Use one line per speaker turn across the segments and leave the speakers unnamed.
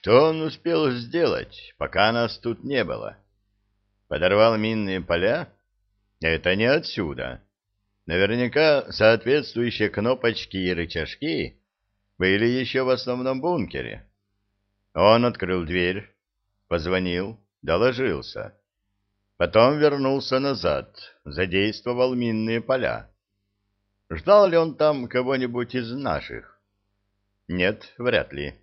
Что он успел сделать, пока нас тут не было? Подорвал минные поля? Это не отсюда. Наверняка соответствующие кнопочки и рычажки были еще в основном бункере. Он открыл дверь, позвонил, доложился. Потом вернулся назад, задействовал минные поля. Ждал ли он там кого-нибудь из наших? Нет, вряд ли.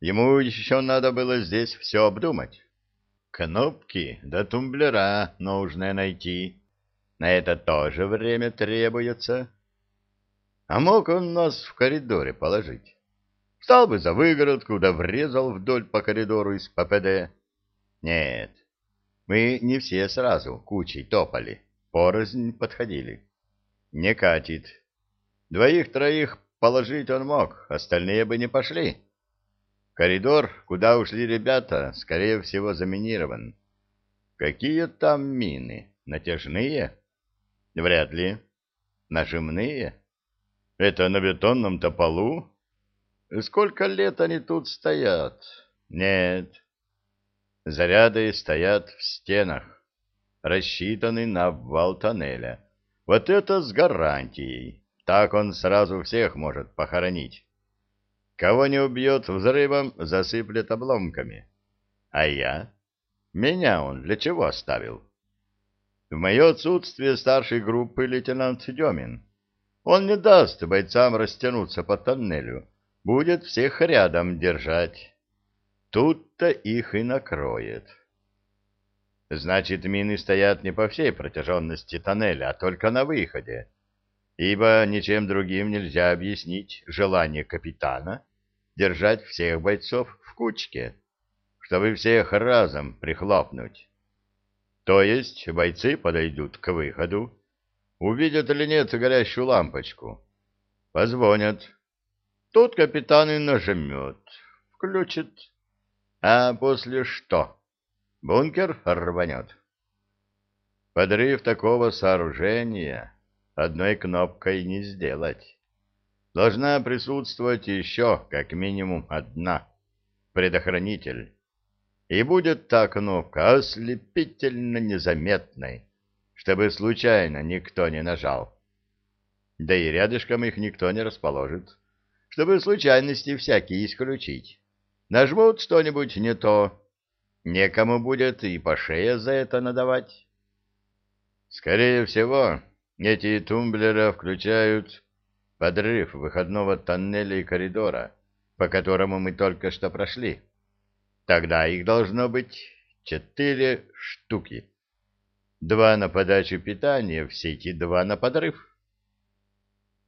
Ему еще надо было здесь все обдумать. Кнопки до тумблера нужно найти. На это тоже время требуется. А мог он нас в коридоре положить? Встал бы за выгородку, да врезал вдоль по коридору из ППД. Нет, мы не все сразу кучей топали, порознь подходили. Не катит. Двоих-троих положить он мог, остальные бы не пошли. Коридор, куда ушли ребята, скорее всего, заминирован. Какие там мины? Натяжные? Вряд ли. Нажимные? Это на бетонном-то полу? Сколько лет они тут стоят? Нет. Заряды стоят в стенах, рассчитаны на обвал тоннеля. Вот это с гарантией. Так он сразу всех может похоронить. Кого не убьет взрывом, засыплет обломками. А я? Меня он для чего оставил? В мое отсутствие старшей группы лейтенант Демин. Он не даст бойцам растянуться по тоннелю, будет всех рядом держать. Тут-то их и накроет. Значит, мины стоят не по всей протяженности тоннеля, а только на выходе, ибо ничем другим нельзя объяснить желание капитана держать всех бойцов в кучке, чтобы всех разом прихлопнуть. То есть бойцы подойдут к выходу, увидят или нет горящую лампочку, позвонят. Тут капитан и нажмет, включит. А после что? Бункер рванет. Подрыв такого сооружения одной кнопкой не сделать должна присутствовать еще как минимум одна — предохранитель. И будет та кнопка ослепительно незаметной, чтобы случайно никто не нажал. Да и рядышком их никто не расположит, чтобы случайности всякие исключить. Нажмут что-нибудь не то, некому будет и по шее за это надавать. Скорее всего, эти тумблеры включают подрыв выходного тоннеля и коридора, по которому мы только что прошли. Тогда их должно быть четыре штуки. Два на подачу питания в сети, два на подрыв.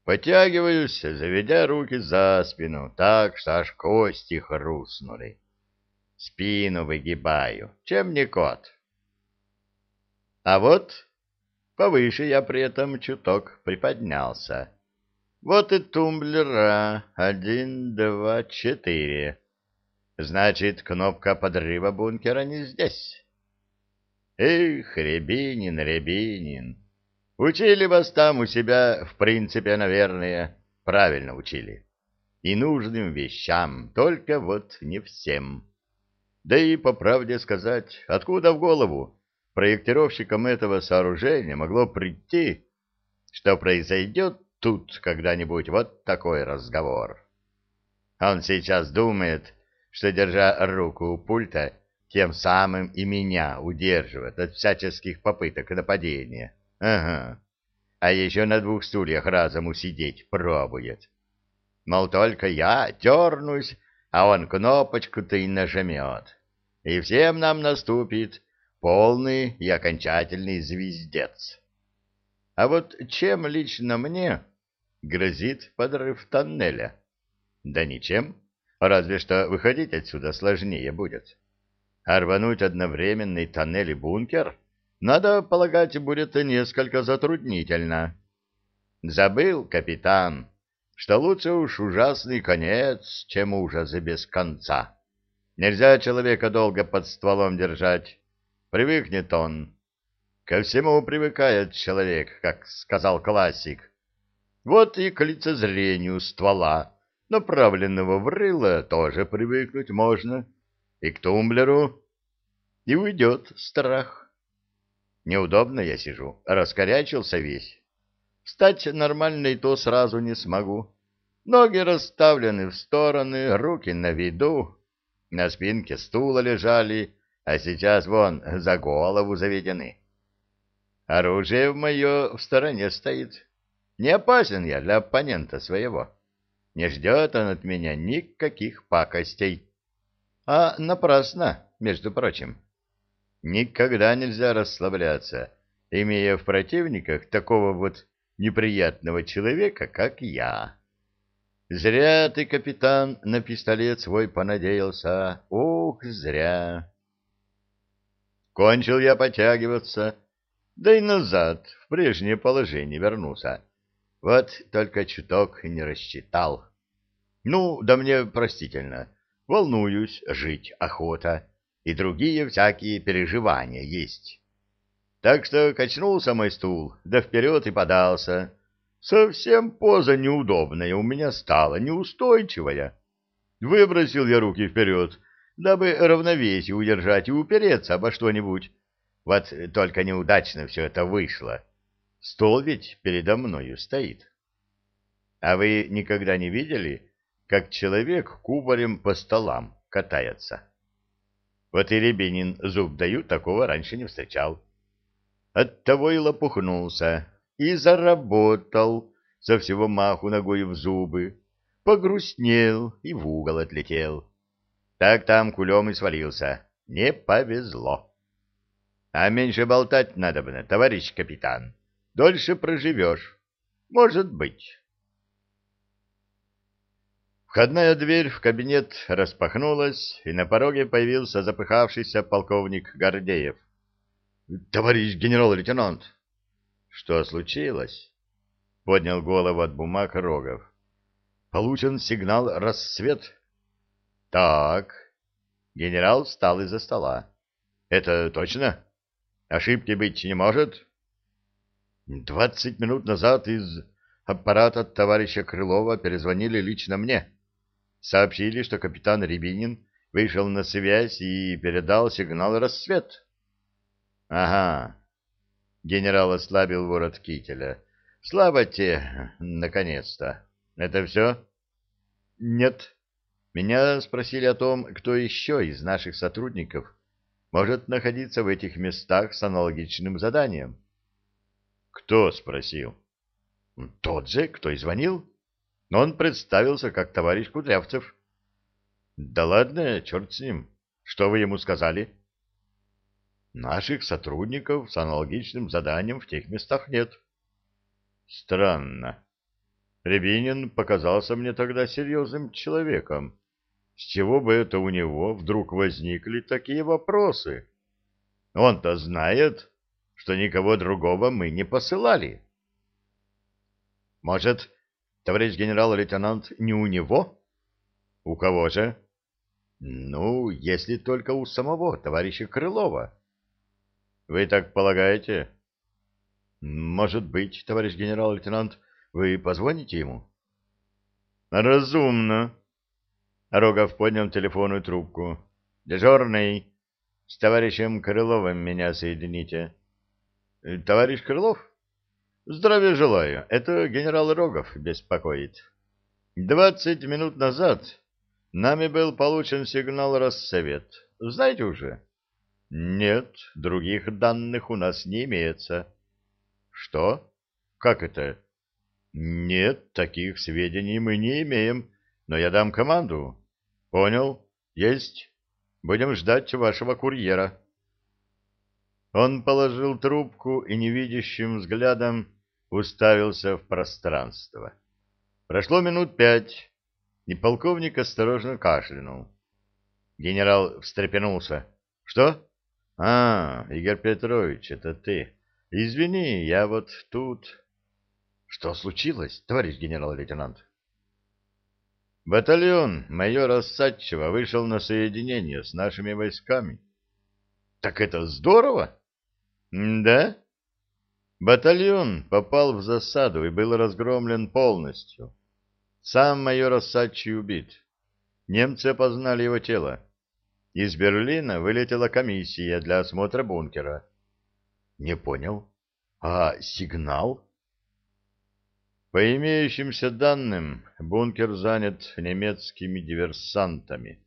Потягиваюсь, заведя руки за спину, так что аж кости хрустнули. Спину выгибаю, чем не кот. А вот повыше я при этом чуток приподнялся вот и тумблера. Один, два, четыре. Значит, кнопка подрыва бункера не здесь. Эх, Рябинин, Рябинин. Учили вас там у себя, в принципе, наверное, правильно учили. И нужным вещам, только вот не всем. Да и, по правде сказать, откуда в голову проектировщикам этого сооружения могло прийти, что произойдет тут когда-нибудь вот такой разговор. Он сейчас думает, что, держа руку у пульта, тем самым и меня удерживает от всяческих попыток нападения. Ага. А еще на двух стульях разом усидеть пробует. Мол, только я дернусь, а он кнопочку-то и нажмет. И всем нам наступит полный и окончательный звездец. А вот чем лично мне грозит подрыв тоннеля. Да ничем, разве что выходить отсюда сложнее будет. А рвануть одновременный тоннель и бункер, надо полагать, будет несколько затруднительно. Забыл капитан, что лучше уж ужасный конец, чем ужасы без конца. Нельзя человека долго под стволом держать, привыкнет он. Ко всему привыкает человек, как сказал классик. Вот и к лицезрению ствола направленного в рыло тоже привыкнуть можно. И к тумблеру. И уйдет страх. Неудобно я сижу, раскорячился весь. Встать нормально и то сразу не смогу. Ноги расставлены в стороны, руки на виду. На спинке стула лежали, а сейчас вон за голову заведены. Оружие в мое в стороне стоит. Не опасен я для оппонента своего. Не ждет он от меня никаких пакостей. А напрасно, между прочим. Никогда нельзя расслабляться, имея в противниках такого вот неприятного человека, как я. Зря ты, капитан, на пистолет свой понадеялся. Ух, зря. Кончил я потягиваться, да и назад, в прежнее положение вернулся. Вот только чуток не рассчитал. Ну, да мне простительно. Волнуюсь, жить охота, и другие всякие переживания есть. Так что качнулся мой стул, да вперед и подался. Совсем поза неудобная у меня стала, неустойчивая. Выбросил я руки вперед, дабы равновесие удержать и упереться обо что-нибудь. Вот только неудачно все это вышло. Стол ведь передо мною стоит. А вы никогда не видели, как человек кубарем по столам катается? Вот и Рябинин зуб дают, такого раньше не встречал. Оттого и лопухнулся, и заработал со всего маху ногой в зубы, погрустнел и в угол отлетел. Так там кулем и свалился. Не повезло. А меньше болтать надо бы, товарищ капитан. Дольше проживешь. Может быть. Входная дверь в кабинет распахнулась, и на пороге появился запыхавшийся полковник Гордеев. — Товарищ генерал-лейтенант! — Что случилось? — поднял голову от бумаг Рогов. — Получен сигнал «Рассвет». — Так. Генерал встал из-за стола. — Это точно? Ошибки быть не может? — Двадцать минут назад из аппарата товарища Крылова перезвонили лично мне. Сообщили, что капитан Рябинин вышел на связь и передал сигнал «Рассвет». Ага. Генерал ослабил ворот кителя. Слава тебе, наконец-то. Это все? Нет. Меня спросили о том, кто еще из наших сотрудников может находиться в этих местах с аналогичным заданием. Кто спросил? Тот же, кто и звонил. Но он представился как товарищ Кудрявцев. Да ладно, черт с ним. Что вы ему сказали? Наших сотрудников с аналогичным заданием в тех местах нет. Странно. Рябинин показался мне тогда серьезным человеком. С чего бы это у него вдруг возникли такие вопросы? Он-то знает, что никого другого мы не посылали. Может, товарищ генерал-лейтенант, не у него? У кого же? Ну, если только у самого товарища Крылова. Вы так полагаете? Может быть, товарищ генерал-лейтенант, вы позвоните ему? Разумно. Рогов поднял телефонную трубку. Дежурный, с товарищем Крыловым меня соедините. Товарищ Крылов? Здравия желаю. Это генерал Рогов беспокоит. Двадцать минут назад нами был получен сигнал «Рассовет». Знаете уже? Нет, других данных у нас не имеется. Что? Как это? Нет, таких сведений мы не имеем, но я дам команду. Понял? Есть. Будем ждать вашего курьера. Он положил трубку и невидящим взглядом уставился в пространство. Прошло минут пять, и полковник осторожно кашлянул. Генерал встрепенулся. — Что? — А, Игорь Петрович, это ты. Извини, я вот тут... — Что случилось, товарищ генерал-лейтенант? Батальон майора Садчева вышел на соединение с нашими войсками. — Так это здорово! Да? Батальон попал в засаду и был разгромлен полностью. Сам майор Осадчий убит. Немцы опознали его тело. Из Берлина вылетела комиссия для осмотра бункера. Не понял. А сигнал? По имеющимся данным, бункер занят немецкими диверсантами.